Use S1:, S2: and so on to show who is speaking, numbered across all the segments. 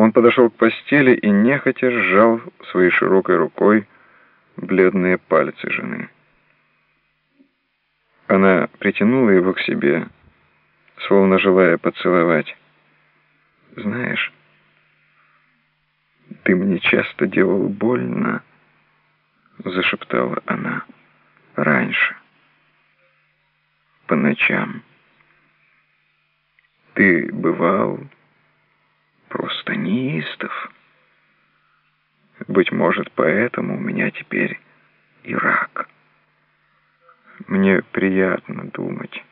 S1: Он подошел к постели и нехотя сжал своей широкой рукой бледные пальцы жены. Она притянула его к себе, словно желая поцеловать. «Знаешь, ты мне часто делал больно», — зашептала она, — «раньше, по ночам. Ты бывал Быть может, поэтому у меня теперь и рак». Мне приятно думать,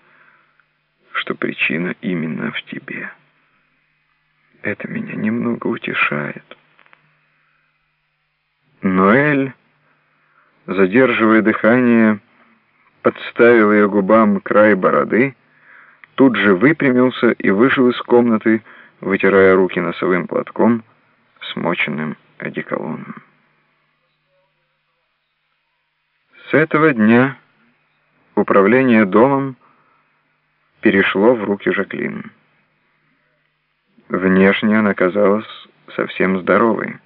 S1: что причина именно в тебе. Это меня немного утешает. Ноэль, задерживая дыхание, подставил ее губам край бороды, тут же выпрямился и вышел из комнаты, вытирая руки носовым платком, смоченным одеколоном. С этого дня управление домом перешло в руки Жаклин. Внешне она казалась совсем здоровой.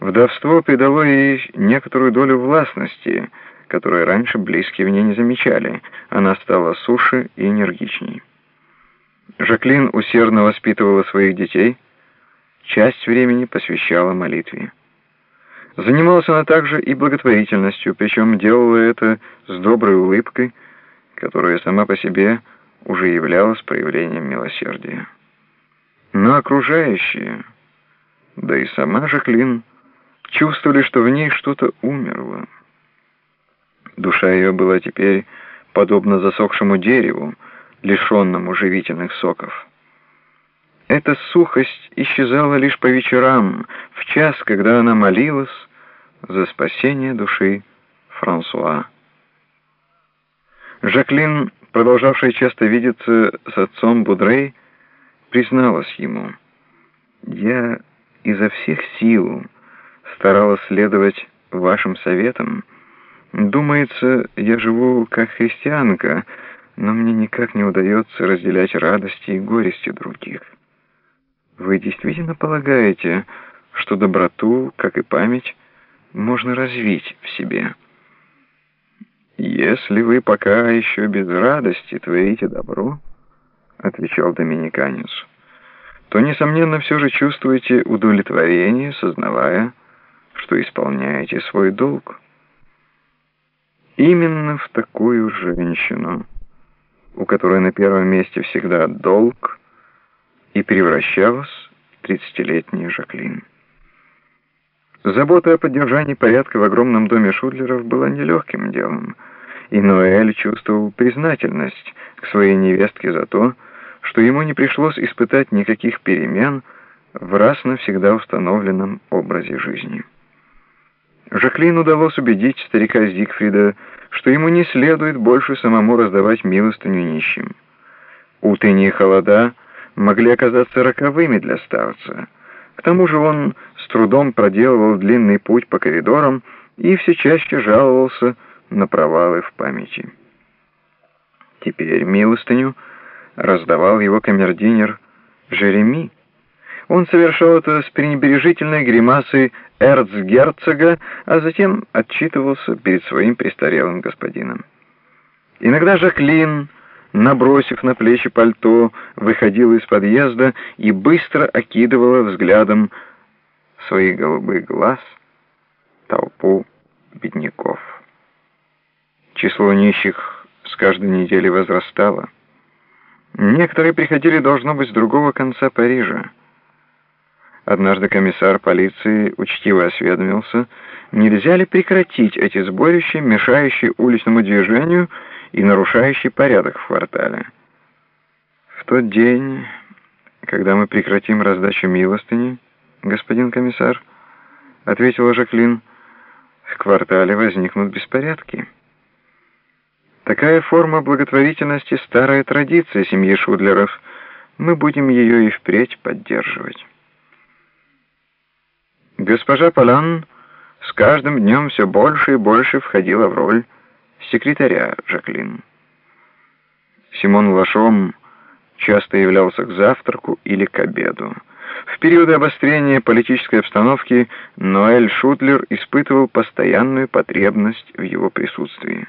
S1: Вдовство придало ей некоторую долю властности, которую раньше близкие в ней не замечали. Она стала суше и энергичней. Жаклин усердно воспитывала своих детей, часть времени посвящала молитве. Занималась она также и благотворительностью, причем делала это с доброй улыбкой, которая сама по себе уже являлась проявлением милосердия. Но окружающие, да и сама Жаклин, чувствовали, что в ней что-то умерло. Душа ее была теперь подобна засохшему дереву, лишенному живительных соков. Эта сухость исчезала лишь по вечерам, в час, когда она молилась за спасение души Франсуа. Жаклин, продолжавшая часто видеться с отцом Будрей, призналась ему, «Я изо всех сил старалась следовать вашим советам. Думается, я живу как христианка, но мне никак не удается разделять радости и горести других». Вы действительно полагаете, что доброту, как и память, можно развить в себе? Если вы пока еще без радости творите добро, отвечал доминиканец, то, несомненно, все же чувствуете удовлетворение, сознавая, что исполняете свой долг. Именно в такую женщину, у которой на первом месте всегда долг, и превращалась в тридцатилетняя Жаклин. Забота о поддержании порядка в огромном доме Шудлеров была нелегким делом, и Ноэль чувствовал признательность к своей невестке за то, что ему не пришлось испытать никаких перемен в раз навсегда установленном образе жизни. Жаклин удалось убедить старика Зигфрида, что ему не следует больше самому раздавать милостыню нищим. Утренние холода — могли оказаться роковыми для старца. К тому же он с трудом проделывал длинный путь по коридорам и все чаще жаловался на провалы в памяти. Теперь милостыню раздавал его камердинер Жереми. Он совершал это с пренебрежительной гримасой эрцгерцога, а затем отчитывался перед своим престарелым господином. Иногда Жаклин набросив на плечи пальто, выходила из подъезда и быстро окидывала взглядом своих голубых глаз толпу бедняков. Число нищих с каждой недели возрастало. Некоторые приходили, должно быть, с другого конца Парижа. Однажды комиссар полиции учтиво осведомился, нельзя ли прекратить эти сборища, мешающие уличному движению, и нарушающий порядок в квартале. В тот день, когда мы прекратим раздачу милостыни, господин комиссар, ответила Жаклин, в квартале возникнут беспорядки. Такая форма благотворительности — старая традиция семьи Шудлеров. Мы будем ее и впредь поддерживать. Госпожа Полан с каждым днем все больше и больше входила в роль секретаря Жаклин. Симон Лашом часто являлся к завтраку или к обеду. В периоды обострения политической обстановки Ноэль Шутлер испытывал постоянную потребность в его присутствии.